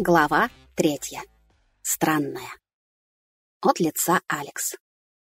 Глава третья. Странная. От лица Алекс.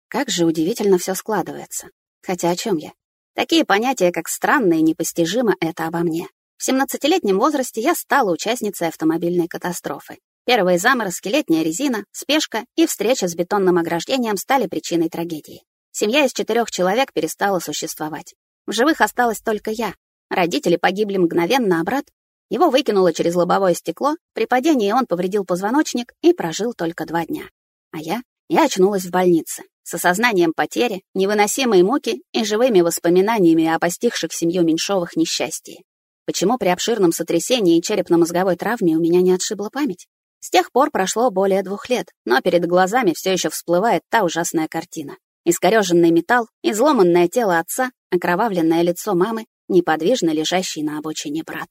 Как же удивительно все складывается. Хотя о чем я? Такие понятия, как странно и непостижимо, это обо мне. В 17-летнем возрасте я стала участницей автомобильной катастрофы. Первые заморозки, летняя резина, спешка и встреча с бетонным ограждением стали причиной трагедии. Семья из четырех человек перестала существовать. В живых осталась только я. Родители погибли мгновенно, а брат его выкинуло через лобовое стекло, при падении он повредил позвоночник и прожил только два дня. А я? Я очнулась в больнице, с осознанием потери, невыносимой муки и живыми воспоминаниями о постигших семью Меньшовых несчастье. Почему при обширном сотрясении и черепно-мозговой травме у меня не отшибла память? С тех пор прошло более двух лет, но перед глазами все еще всплывает та ужасная картина. Искореженный металл, изломанное тело отца, окровавленное лицо мамы, неподвижно лежащий на обочине брат.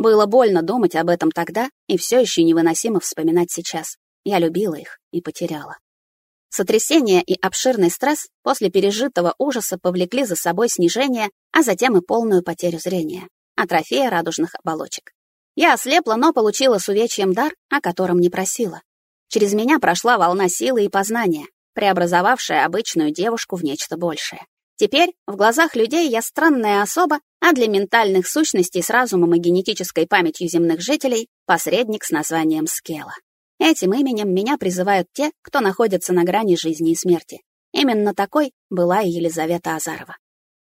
Было больно думать об этом тогда и все еще невыносимо вспоминать сейчас. Я любила их и потеряла. Сотрясение и обширный стресс после пережитого ужаса повлекли за собой снижение, а затем и полную потерю зрения, атрофия радужных оболочек. Я ослепла, но получила с увечьем дар, о котором не просила. Через меня прошла волна силы и познания, преобразовавшая обычную девушку в нечто большее. Теперь в глазах людей я странная особа, а для ментальных сущностей с разумом и генетической памятью земных жителей — посредник с названием Скела. Этим именем меня призывают те, кто находится на грани жизни и смерти. Именно такой была и Елизавета Азарова.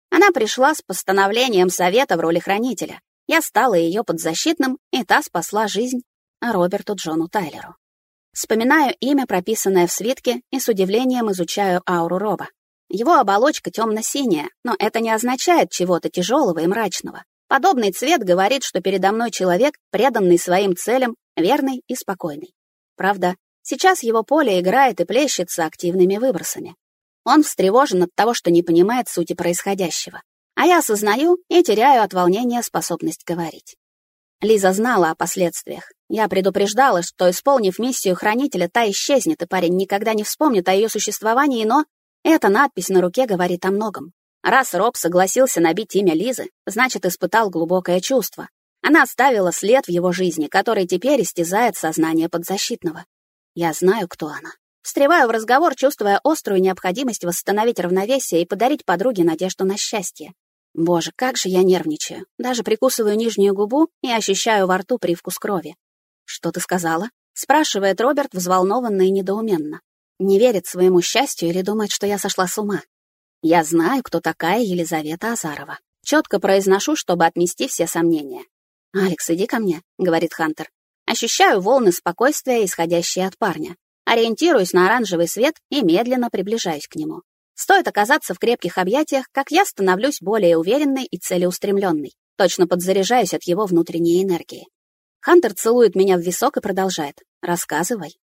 Она пришла с постановлением совета в роли хранителя. Я стала ее подзащитным, и та спасла жизнь Роберту Джону Тайлеру. Вспоминаю имя, прописанное в свитке, и с удивлением изучаю ауру Роба. Его оболочка темно-синяя, но это не означает чего-то тяжелого и мрачного. Подобный цвет говорит, что передо мной человек, преданный своим целям, верный и спокойный. Правда, сейчас его поле играет и плещется активными выбросами. Он встревожен от того, что не понимает сути происходящего. А я осознаю и теряю от волнения способность говорить. Лиза знала о последствиях. Я предупреждала, что, исполнив миссию хранителя, та исчезнет, и парень никогда не вспомнит о ее существовании, но эта надпись на руке говорит о многом. Раз Роб согласился набить имя Лизы, значит, испытал глубокое чувство. Она оставила след в его жизни, который теперь истязает сознание подзащитного. Я знаю, кто она. Встреваю в разговор, чувствуя острую необходимость восстановить равновесие и подарить подруге надежду на счастье. Боже, как же я нервничаю. Даже прикусываю нижнюю губу и ощущаю во рту привкус крови. «Что ты сказала?» — спрашивает Роберт взволнованно и недоуменно. Не верит своему счастью или думает, что я сошла с ума. Я знаю, кто такая Елизавета Азарова. Четко произношу, чтобы отмести все сомнения. «Алекс, иди ко мне», — говорит Хантер. Ощущаю волны спокойствия, исходящие от парня. Ориентируюсь на оранжевый свет и медленно приближаюсь к нему. Стоит оказаться в крепких объятиях, как я становлюсь более уверенной и целеустремленной. Точно подзаряжаюсь от его внутренней энергии. Хантер целует меня в висок и продолжает. «Рассказывай».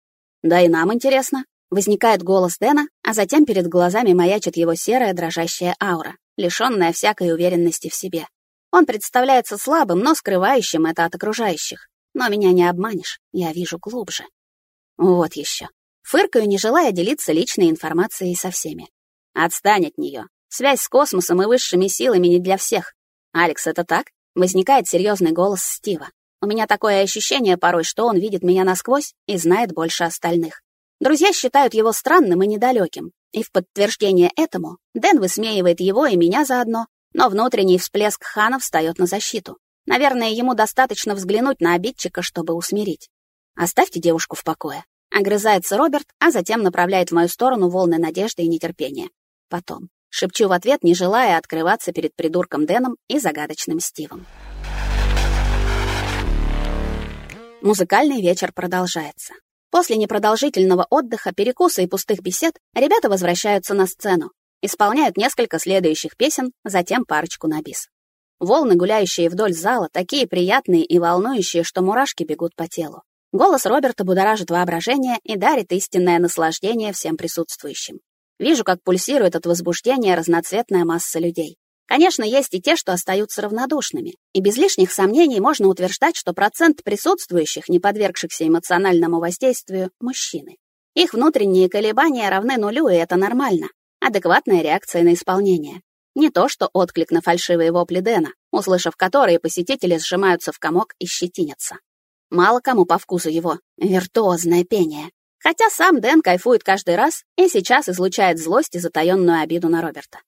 «Да и нам интересно», Возникает голос Дэна, а затем перед глазами маячит его серая дрожащая аура, лишённая всякой уверенности в себе. Он представляется слабым, но скрывающим это от окружающих. Но меня не обманешь, я вижу глубже. Вот еще. Фыркаю, не желая делиться личной информацией со всеми. Отстань от нее. Связь с космосом и высшими силами не для всех. Алекс, это так? Возникает серьезный голос Стива. У меня такое ощущение порой, что он видит меня насквозь и знает больше остальных. Друзья считают его странным и недалеким, и в подтверждение этому Дэн высмеивает его и меня заодно, но внутренний всплеск Хана встает на защиту. Наверное, ему достаточно взглянуть на обидчика, чтобы усмирить. «Оставьте девушку в покое», — огрызается Роберт, а затем направляет в мою сторону волны надежды и нетерпения. Потом. Шепчу в ответ, не желая открываться перед придурком Дэном и загадочным Стивом. Музыкальный вечер продолжается. После непродолжительного отдыха, перекуса и пустых бесед ребята возвращаются на сцену, исполняют несколько следующих песен, затем парочку на бис. Волны, гуляющие вдоль зала, такие приятные и волнующие, что мурашки бегут по телу. Голос Роберта будоражит воображение и дарит истинное наслаждение всем присутствующим. Вижу, как пульсирует от возбуждения разноцветная масса людей. Конечно, есть и те, что остаются равнодушными. И без лишних сомнений можно утверждать, что процент присутствующих, не подвергшихся эмоциональному воздействию, мужчины. Их внутренние колебания равны нулю, и это нормально. Адекватная реакция на исполнение. Не то, что отклик на фальшивые вопли Дэна, услышав которые посетители сжимаются в комок и щетинятся. Мало кому по вкусу его виртуозное пение. Хотя сам Дэн кайфует каждый раз и сейчас излучает злость и затаённую обиду на Роберта.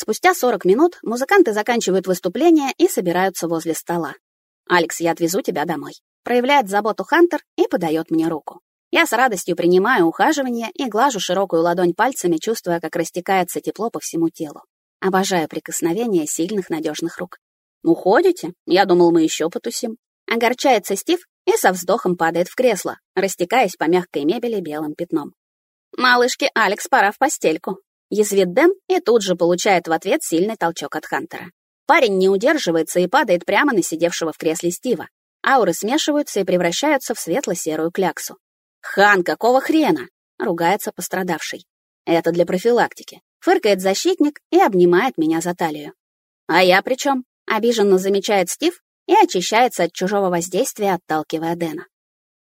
Спустя 40 минут музыканты заканчивают выступление и собираются возле стола. «Алекс, я отвезу тебя домой», — проявляет заботу Хантер и подает мне руку. Я с радостью принимаю ухаживание и глажу широкую ладонь пальцами, чувствуя, как растекается тепло по всему телу. Обожаю прикосновения сильных надежных рук. «Уходите? Я думал, мы еще потусим». Огорчается Стив и со вздохом падает в кресло, растекаясь по мягкой мебели белым пятном. «Малышке Алекс, пора в постельку», Язвит Дэн и тут же получает в ответ сильный толчок от Хантера. Парень не удерживается и падает прямо на сидевшего в кресле Стива. Ауры смешиваются и превращаются в светло-серую кляксу. «Хан, какого хрена?» — ругается пострадавший. «Это для профилактики». Фыркает защитник и обнимает меня за талию. «А я при чем?» — обиженно замечает Стив и очищается от чужого воздействия, отталкивая Дэна.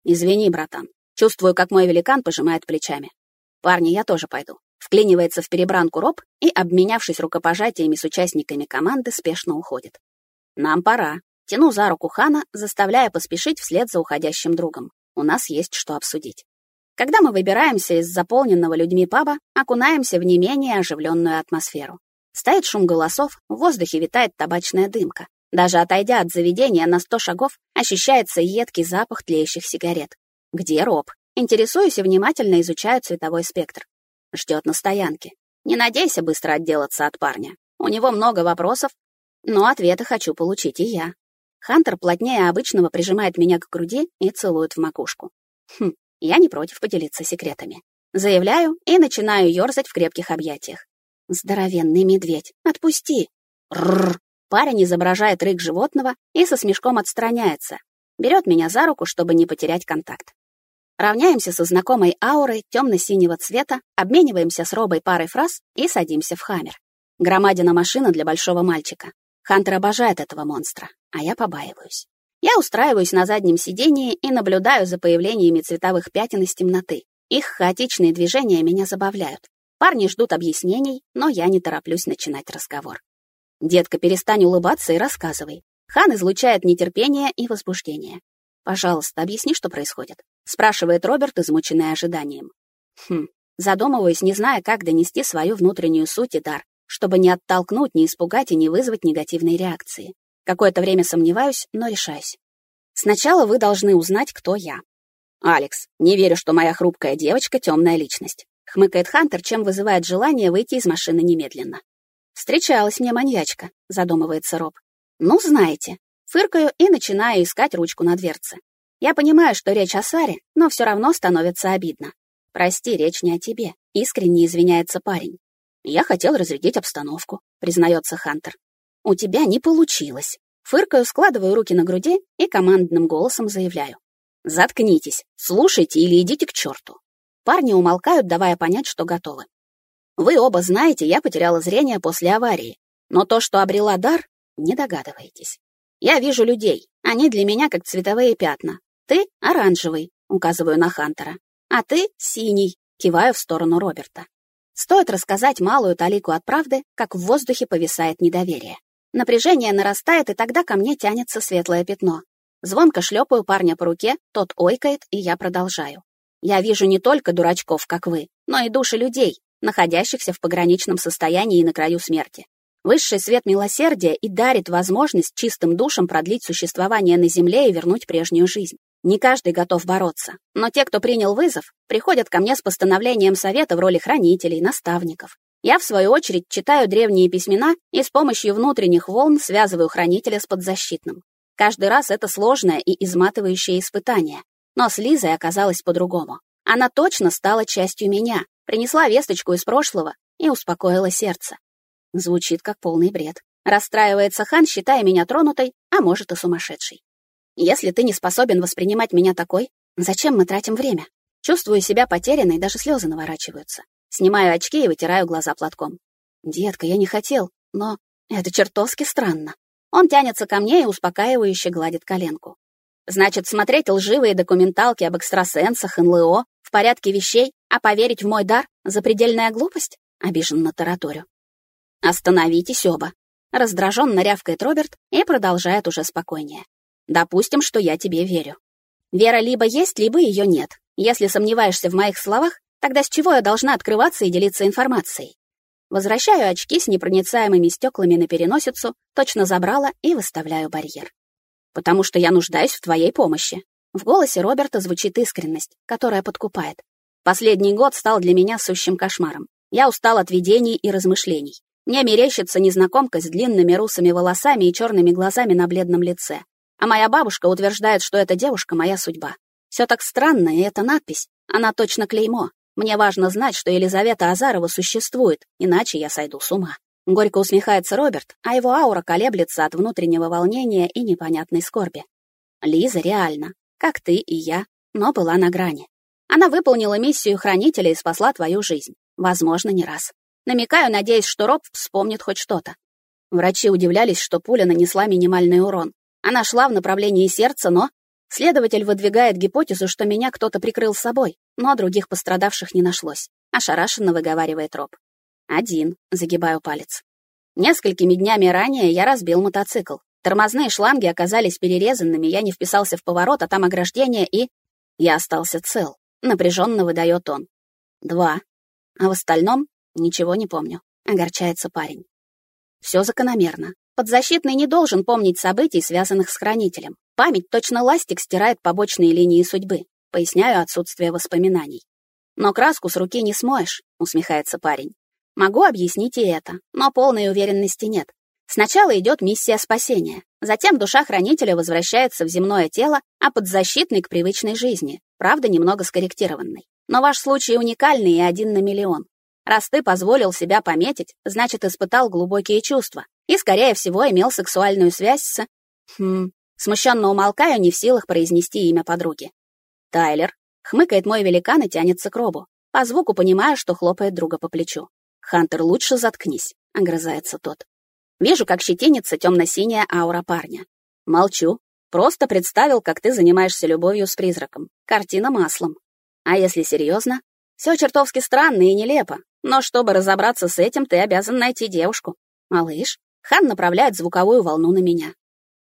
«Извини, братан. Чувствую, как мой великан пожимает плечами. Парни, я тоже пойду. Вклинивается в перебранку Роб и, обменявшись рукопожатиями с участниками команды, спешно уходит. «Нам пора». Тяну за руку Хана, заставляя поспешить вслед за уходящим другом. У нас есть что обсудить. Когда мы выбираемся из заполненного людьми паба, окунаемся в не менее оживленную атмосферу. Стоит шум голосов, в воздухе витает табачная дымка. Даже отойдя от заведения на сто шагов, ощущается едкий запах тлеющих сигарет. Где Роб? Интересуюсь и внимательно изучаю цветовой спектр. Ждет на стоянке. Не надейся быстро отделаться от парня. У него много вопросов, но ответы хочу получить и я. Хантер плотнее обычного прижимает меня к груди и целует в макушку. Хм, я не против поделиться секретами. Заявляю и начинаю ёрзать в крепких объятиях. Здоровенный медведь, отпусти. Рррр. Парень изображает рык животного и со смешком отстраняется. Берет меня за руку, чтобы не потерять контакт. Равняемся со знакомой аурой темно-синего цвета, обмениваемся с Робой парой фраз и садимся в хаммер. Громадина машина для большого мальчика. Хантер обожает этого монстра, а я побаиваюсь. Я устраиваюсь на заднем сидении и наблюдаю за появлениями цветовых пятен из темноты. Их хаотичные движения меня забавляют. Парни ждут объяснений, но я не тороплюсь начинать разговор. «Детка, перестань улыбаться и рассказывай». Хан излучает нетерпение и возбуждение. «Пожалуйста, объясни, что происходит», — спрашивает Роберт, измученный ожиданием. Хм, задумываюсь, не зная, как донести свою внутреннюю суть и дар, чтобы не оттолкнуть, не испугать и не вызвать негативной реакции. Какое-то время сомневаюсь, но решаюсь. Сначала вы должны узнать, кто я. «Алекс, не верю, что моя хрупкая девочка — темная личность», — хмыкает Хантер, чем вызывает желание выйти из машины немедленно. «Встречалась мне маньячка», — задумывается Роб. «Ну, знаете, Фыркаю и начинаю искать ручку на дверце. Я понимаю, что речь о Саре, но все равно становится обидно. «Прости, речь не о тебе», — искренне извиняется парень. «Я хотел разрядить обстановку», — признается Хантер. «У тебя не получилось». Фыркаю, складываю руки на груди и командным голосом заявляю. «Заткнитесь, слушайте или идите к черту». Парни умолкают, давая понять, что готовы. Вы оба знаете, я потеряла зрение после аварии, но то, что обрела дар, не догадываетесь. Я вижу людей. Они для меня как цветовые пятна. Ты — оранжевый, указываю на Хантера. А ты — синий, киваю в сторону Роберта. Стоит рассказать малую талику от правды, как в воздухе повисает недоверие. Напряжение нарастает, и тогда ко мне тянется светлое пятно. Звонко шлепаю парня по руке, тот ойкает, и я продолжаю. Я вижу не только дурачков, как вы, но и души людей, находящихся в пограничном состоянии и на краю смерти. Высший свет милосердия и дарит возможность чистым душам продлить существование на Земле и вернуть прежнюю жизнь. Не каждый готов бороться, но те, кто принял вызов, приходят ко мне с постановлением совета в роли хранителей, наставников. Я, в свою очередь, читаю древние письмена и с помощью внутренних волн связываю хранителя с подзащитным. Каждый раз это сложное и изматывающее испытание. Но с Лизой оказалось по-другому. Она точно стала частью меня, принесла весточку из прошлого и успокоила сердце. Звучит как полный бред. Расстраивается хан, считая меня тронутой, а может и сумасшедшей. Если ты не способен воспринимать меня такой, зачем мы тратим время? Чувствую себя потерянной, даже слезы наворачиваются. Снимаю очки и вытираю глаза платком. Детка, я не хотел, но это чертовски странно. Он тянется ко мне и успокаивающе гладит коленку. Значит, смотреть лживые документалки об экстрасенсах, НЛО в порядке вещей, а поверить в мой дар — запредельная глупость? Обиженно тараторю. «Остановитесь оба!» Раздраженно рявкает Роберт и продолжает уже спокойнее. «Допустим, что я тебе верю. Вера либо есть, либо ее нет. Если сомневаешься в моих словах, тогда с чего я должна открываться и делиться информацией? Возвращаю очки с непроницаемыми стеклами на переносицу, точно забрала и выставляю барьер. Потому что я нуждаюсь в твоей помощи. В голосе Роберта звучит искренность, которая подкупает. Последний год стал для меня сущим кошмаром. Я устал от видений и размышлений. Мне мерещится незнакомка с длинными русыми волосами и черными глазами на бледном лице. А моя бабушка утверждает, что эта девушка — моя судьба. Все так странно, и эта надпись, она точно клеймо. Мне важно знать, что Елизавета Азарова существует, иначе я сойду с ума. Горько усмехается Роберт, а его аура колеблется от внутреннего волнения и непонятной скорби. Лиза реально, как ты и я, но была на грани. Она выполнила миссию хранителя и спасла твою жизнь. Возможно, не раз. Намекаю, надеясь, что Роб вспомнит хоть что-то. Врачи удивлялись, что пуля нанесла минимальный урон. Она шла в направлении сердца, но... Следователь выдвигает гипотезу, что меня кто-то прикрыл собой, но других пострадавших не нашлось. Ошарашенно выговаривает Роб. Один, загибаю палец. Несколькими днями ранее я разбил мотоцикл. Тормозные шланги оказались перерезанными, я не вписался в поворот, а там ограждение, и... Я остался цел. Напряженно выдает он. Два. А в остальном ничего не помню. Огорчается парень. Все закономерно. Подзащитный не должен помнить событий, связанных с хранителем. Память точно ластик стирает побочные линии судьбы. Поясняю отсутствие воспоминаний. Но краску с руки не смоешь, усмехается парень. Могу объяснить и это, но полной уверенности нет. Сначала идет миссия спасения, затем душа хранителя возвращается в земное тело, а подзащитный к привычной жизни, правда, немного скорректированный. Но ваш случай уникальный и один на миллион. Раз ты позволил себя пометить, значит, испытал глубокие чувства и, скорее всего, имел сексуальную связь с... Хм... Смущенно умолкаю, не в силах произнести имя подруги. Тайлер. Хмыкает мой великан и тянется к робу. По звуку понимаю, что хлопает друга по плечу. «Хантер, лучше заткнись», — огрызается тот. Вижу, как щетинится темно-синяя аура парня. Молчу. Просто представил, как ты занимаешься любовью с призраком. Картина маслом. А если серьезно? Все чертовски странно и нелепо. Но чтобы разобраться с этим, ты обязан найти девушку. Малыш, Хан направляет звуковую волну на меня.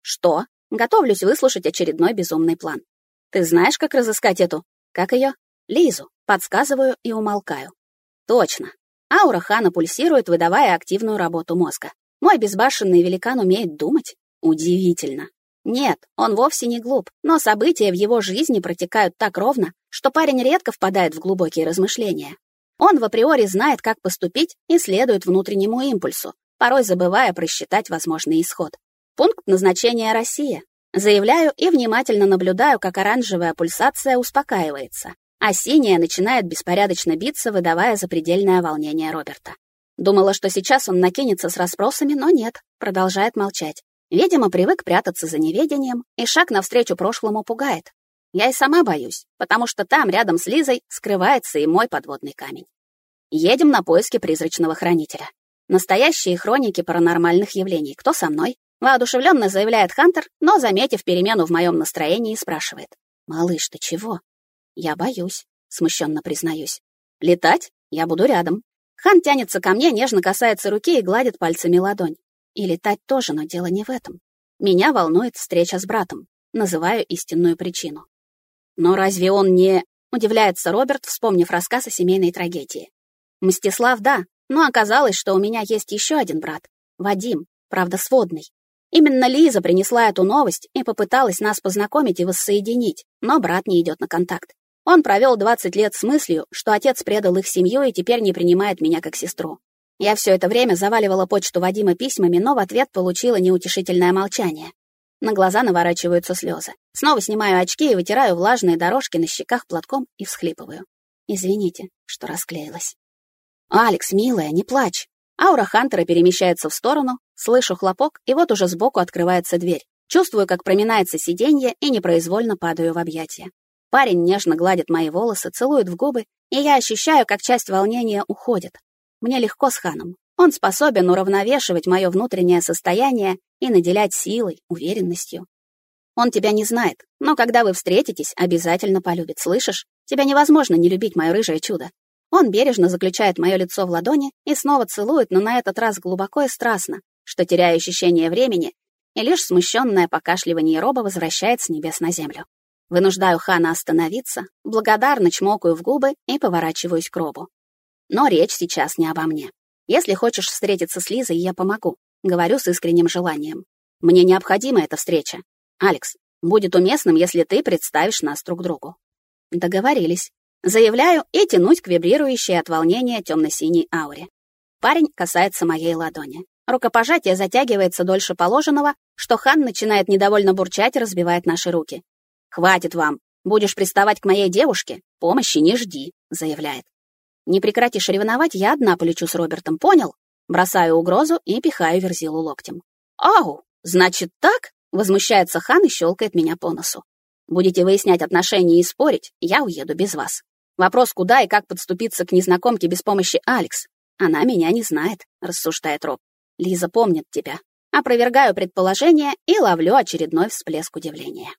Что? Готовлюсь выслушать очередной безумный план. Ты знаешь, как разыскать эту... Как ее? Лизу. Подсказываю и умолкаю. Точно. Аура Хана пульсирует, выдавая активную работу мозга. Мой безбашенный великан умеет думать? Удивительно. Нет, он вовсе не глуп, но события в его жизни протекают так ровно, что парень редко впадает в глубокие размышления. Он в априори знает, как поступить и следует внутреннему импульсу, порой забывая просчитать возможный исход. Пункт назначения Россия. Заявляю и внимательно наблюдаю, как оранжевая пульсация успокаивается а синяя начинает беспорядочно биться, выдавая запредельное волнение Роберта. Думала, что сейчас он накинется с расспросами, но нет, продолжает молчать. Видимо, привык прятаться за неведением, и шаг навстречу прошлому пугает. Я и сама боюсь, потому что там, рядом с Лизой, скрывается и мой подводный камень. Едем на поиски призрачного хранителя. Настоящие хроники паранормальных явлений. Кто со мной? Воодушевленно заявляет Хантер, но, заметив перемену в моем настроении, спрашивает. «Малыш, ты чего?» «Я боюсь», — смущенно признаюсь. «Летать? Я буду рядом». Хан тянется ко мне, нежно касается руки и гладит пальцами ладонь. И летать тоже, но дело не в этом. Меня волнует встреча с братом. Называю истинную причину. Но разве он не... Удивляется Роберт, вспомнив рассказ о семейной трагедии. Мстислав, да, но оказалось, что у меня есть еще один брат. Вадим, правда, сводный. Именно Лиза принесла эту новость и попыталась нас познакомить и воссоединить, но брат не идет на контакт. Он провел 20 лет с мыслью, что отец предал их семью и теперь не принимает меня как сестру. Я все это время заваливала почту Вадима письмами, но в ответ получила неутешительное молчание. На глаза наворачиваются слезы. Снова снимаю очки и вытираю влажные дорожки на щеках платком и всхлипываю. Извините, что расклеилась. «Алекс, милая, не плачь!» Аура Хантера перемещается в сторону, слышу хлопок, и вот уже сбоку открывается дверь. Чувствую, как проминается сиденье, и непроизвольно падаю в объятия. Парень нежно гладит мои волосы, целует в губы, и я ощущаю, как часть волнения уходит. Мне легко с Ханом. Он способен уравновешивать мое внутреннее состояние и наделять силой, уверенностью. Он тебя не знает, но когда вы встретитесь, обязательно полюбит, слышишь? Тебя невозможно не любить, мое рыжее чудо. Он бережно заключает мое лицо в ладони и снова целует, но на этот раз глубоко и страстно, что теряю ощущение времени, и лишь смущенное покашливание роба возвращает с небес на землю. Вынуждаю Хана остановиться, благодарно чмокаю в губы и поворачиваюсь к Робу. Но речь сейчас не обо мне. Если хочешь встретиться с Лизой, я помогу. Говорю с искренним желанием. Мне необходима эта встреча. Алекс, будет уместным, если ты представишь нас друг другу. Договорились. Заявляю и тянусь к вибрирующей от волнения темно-синей ауре. Парень касается моей ладони. Рукопожатие затягивается дольше положенного, что хан начинает недовольно бурчать и разбивает наши руки. «Хватит вам. Будешь приставать к моей девушке? Помощи не жди», — заявляет. «Не прекратишь ревновать, я одна полечу с Робертом, понял?» Бросаю угрозу и пихаю Верзилу локтем. «Ау, значит так?» — возмущается хан и щелкает меня по носу. «Будете выяснять отношения и спорить, я уеду без вас. Вопрос, куда и как подступиться к незнакомке без помощи Алекс. Она меня не знает», — рассуждает Роб. «Лиза помнит тебя». Опровергаю предположение и ловлю очередной всплеск удивления.